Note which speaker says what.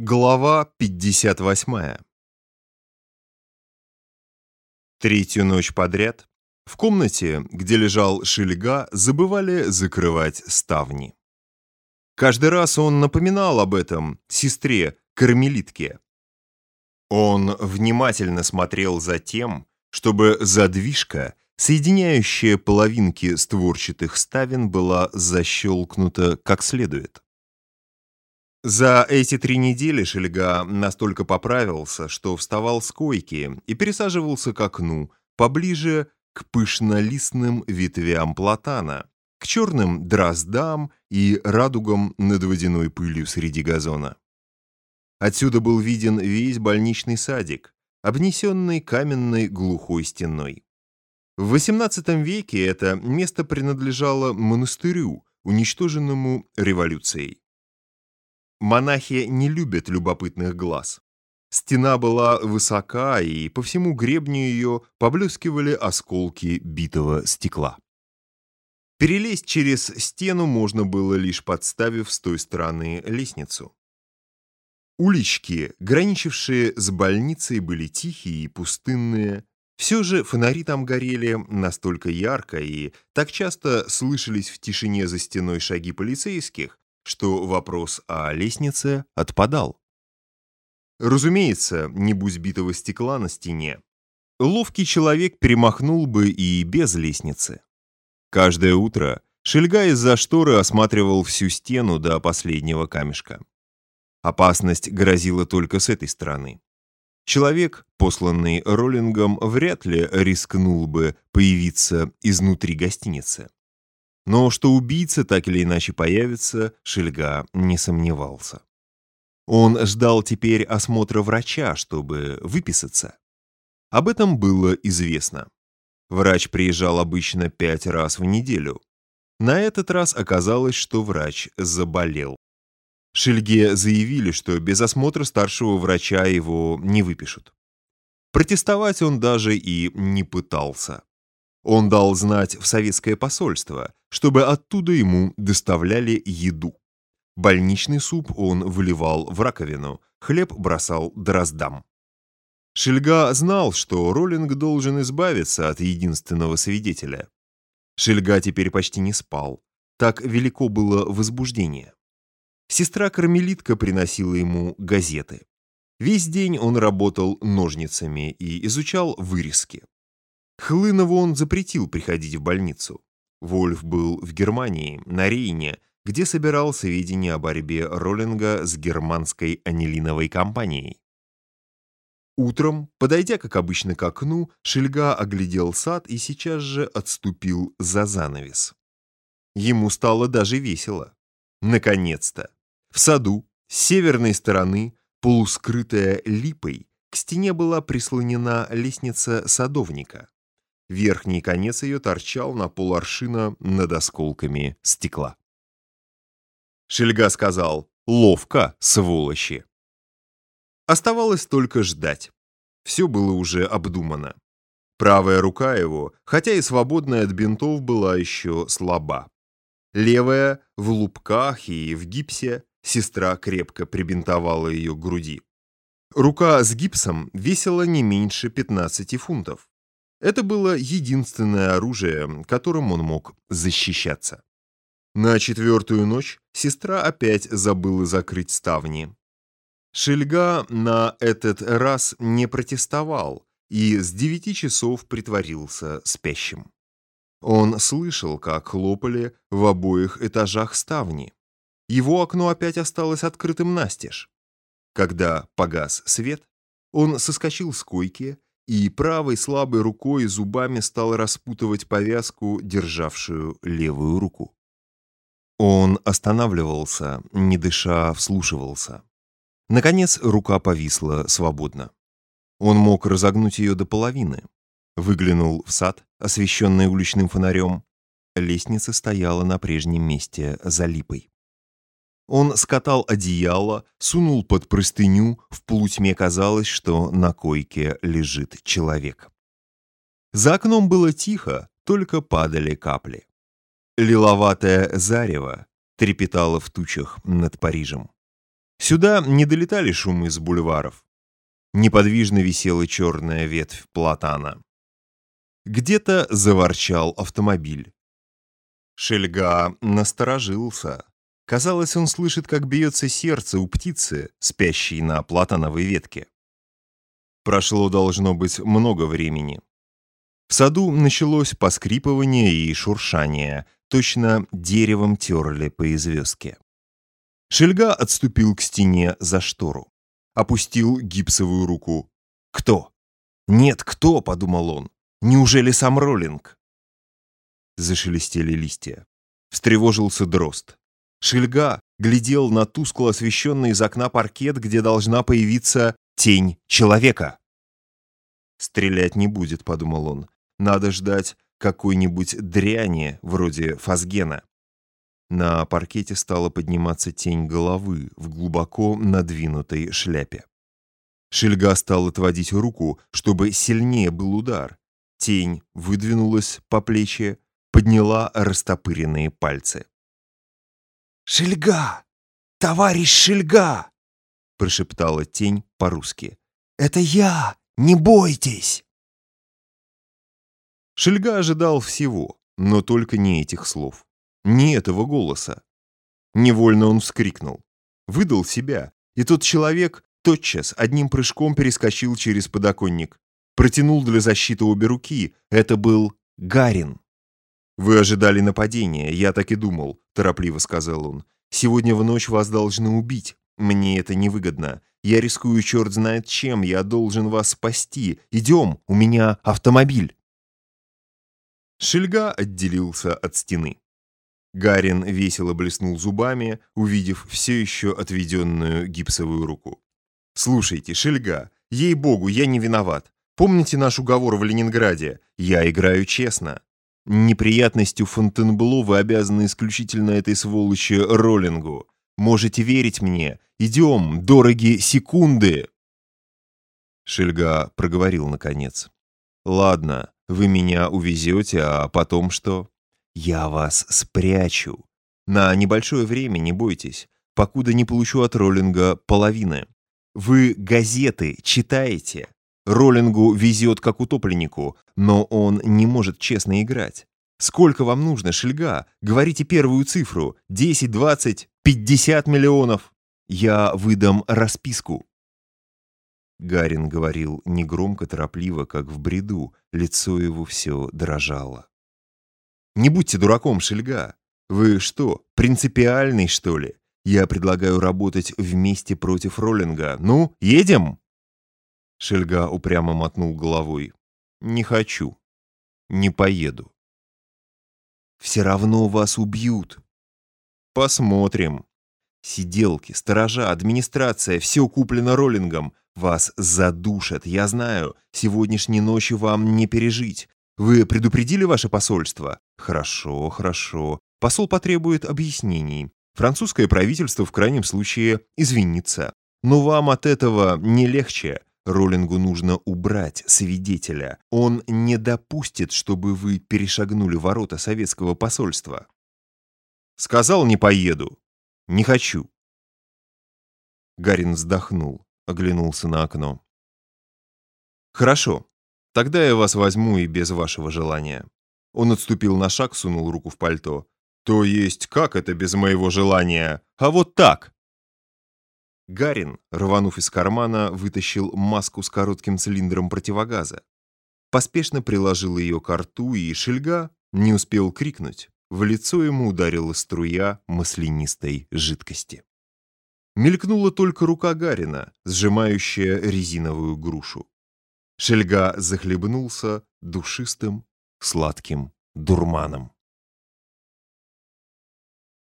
Speaker 1: Глава 58 Третью ночь подряд в комнате, где лежал Шельга, забывали закрывать ставни. Каждый раз он напоминал об этом сестре-кармелитке. Он внимательно смотрел за тем, чтобы задвижка, соединяющая половинки створчатых ставен, была защелкнута как следует. За эти три недели Шельга настолько поправился, что вставал с койки и пересаживался к окну, поближе к пышнолистным ветвям платана, к черным дроздам и радугам над водяной пылью среди газона. Отсюда был виден весь больничный садик, обнесенный каменной глухой стеной. В XVIII веке это место принадлежало монастырю, уничтоженному революцией. Монахи не любят любопытных глаз. Стена была высока, и по всему гребню ее поблескивали осколки битого стекла. Перелезть через стену можно было, лишь подставив с той стороны лестницу. Улички, граничившие с больницей, были тихие и пустынные. Все же фонари там горели настолько ярко, и так часто слышались в тишине за стеной шаги полицейских, что вопрос о лестнице отпадал. Разумеется, не будь битого стекла на стене, ловкий человек перемахнул бы и без лестницы. Каждое утро Шельга из-за шторы осматривал всю стену до последнего камешка. Опасность грозила только с этой стороны. Человек, посланный роллингом, вряд ли рискнул бы появиться изнутри гостиницы. Но что убийца так или иначе появится, Шельга не сомневался. Он ждал теперь осмотра врача, чтобы выписаться. Об этом было известно. Врач приезжал обычно пять раз в неделю. На этот раз оказалось, что врач заболел. Шельге заявили, что без осмотра старшего врача его не выпишут. Протестовать он даже и не пытался. Он дал знать в советское посольство, чтобы оттуда ему доставляли еду. Больничный суп он выливал в раковину, хлеб бросал дроздам. Шельга знал, что Роллинг должен избавиться от единственного свидетеля. Шельга теперь почти не спал. Так велико было возбуждение. Сестра-кармелитка приносила ему газеты. Весь день он работал ножницами и изучал вырезки. Хлынову он запретил приходить в больницу. Вольф был в Германии, на Рейне, где собирал сведения о борьбе Роллинга с германской анилиновой компанией. Утром, подойдя, как обычно, к окну, Шельга оглядел сад и сейчас же отступил за занавес. Ему стало даже весело. Наконец-то! В саду, с северной стороны, полускрытая липой, к стене была прислонена лестница садовника. Верхний конец ее торчал на поларшина над осколками стекла. Шельга сказал «Ловко, сволочи!». Оставалось только ждать. Все было уже обдумано. Правая рука его, хотя и свободная от бинтов, была еще слаба. Левая, в лупках и в гипсе, сестра крепко прибинтовала ее к груди. Рука с гипсом весила не меньше 15 фунтов. Это было единственное оружие, которым он мог защищаться. На четвертую ночь сестра опять забыла закрыть ставни. Шельга на этот раз не протестовал и с девяти часов притворился спящим. Он слышал, как хлопали в обоих этажах ставни. Его окно опять осталось открытым настежь. Когда погас свет, он соскочил с койки и правой слабой рукой и зубами стал распутывать повязку, державшую левую руку. Он останавливался, не дыша, вслушивался. Наконец рука повисла свободно. Он мог разогнуть ее до половины. Выглянул в сад, освещенный уличным фонарем. Лестница стояла на прежнем месте за липой. Он скатал одеяло, сунул под простыню, в полутьме казалось, что на койке лежит человек. За окном было тихо, только падали капли. Лиловатое зарево трепетало в тучах над Парижем. Сюда не долетали шумы с бульваров. Неподвижно висела черная ветвь платана. Где-то заворчал автомобиль. Шельга насторожился. Казалось, он слышит, как бьется сердце у птицы, спящей на платановой ветке. Прошло, должно быть, много времени. В саду началось поскрипывание и шуршание, точно деревом терли по известке. Шельга отступил к стене за штору. Опустил гипсовую руку. «Кто?» «Нет, кто?» — подумал он. «Неужели сам Роллинг?» Зашелестели листья. Встревожился дрозд. Шельга глядел на тускло освещенный из окна паркет, где должна появиться тень человека. «Стрелять не будет», — подумал он. «Надо ждать какой-нибудь дряни, вроде фазгена». На паркете стала подниматься тень головы в глубоко надвинутой шляпе. Шельга стал отводить руку, чтобы сильнее был удар. Тень выдвинулась по плечи, подняла растопыренные пальцы. «Шельга! Товарищ Шельга!» прошептала тень по-русски. «Это я! Не бойтесь!» Шельга ожидал всего, но только не этих слов, не этого голоса. Невольно он вскрикнул, выдал себя, и тот человек тотчас одним прыжком перескочил через подоконник, протянул для защиты обе руки. Это был Гарин. «Вы ожидали нападения, я так и думал», — торопливо сказал он. «Сегодня в ночь вас должны убить. Мне это невыгодно. Я рискую черт знает чем, я должен вас спасти. Идем, у меня автомобиль». Шельга отделился от стены. Гарин весело блеснул зубами, увидев все еще отведенную гипсовую руку. «Слушайте, Шельга, ей-богу, я не виноват. Помните наш уговор в Ленинграде? Я играю честно. Неприятностью Фонтенбло вы обязаны исключительно этой сволочи Роллингу. Можете верить мне. Идем, дороги секунды!» Шельга проговорил наконец. «Ладно, вы меня увезете, а потом что?» «Я вас спрячу. На небольшое время, не бойтесь, покуда не получу от Роллинга половины. Вы газеты читаете?» Роллингу везет как утопленнику, но он не может честно играть. Сколько вам нужно, Шельга? Говорите первую цифру. 10, 20, 50 миллионов. Я выдам расписку. Гарин говорил негромко, торопливо, как в бреду. Лицо его все дрожало. «Не будьте дураком, Шельга. Вы что, принципиальный, что ли? Я предлагаю работать вместе против Роллинга. Ну, едем?» Шельга упрямо мотнул головой. «Не хочу. Не поеду». «Все равно вас убьют». «Посмотрим. Сиделки, сторожа, администрация, все куплено роллингом. Вас задушат, я знаю. Сегодняшней ночи вам не пережить. Вы предупредили ваше посольство? Хорошо, хорошо. Посол потребует объяснений. Французское правительство в крайнем случае извинится. Но вам от этого не легче. Роллингу нужно убрать свидетеля. Он не допустит, чтобы вы перешагнули ворота советского посольства. Сказал, не поеду. Не хочу. Гарин вздохнул, оглянулся на окно. Хорошо, тогда я вас возьму и без вашего желания. Он отступил на шаг, сунул руку в пальто. То есть, как это без моего желания? А вот так. Гарин, рванув из кармана, вытащил маску с коротким цилиндром противогаза. Поспешно приложил ее к рту, и Шельга не успел крикнуть. В лицо ему ударила струя маслянистой жидкости. Мелькнула только рука Гарина, сжимающая резиновую грушу. Шельга захлебнулся душистым, сладким дурманом.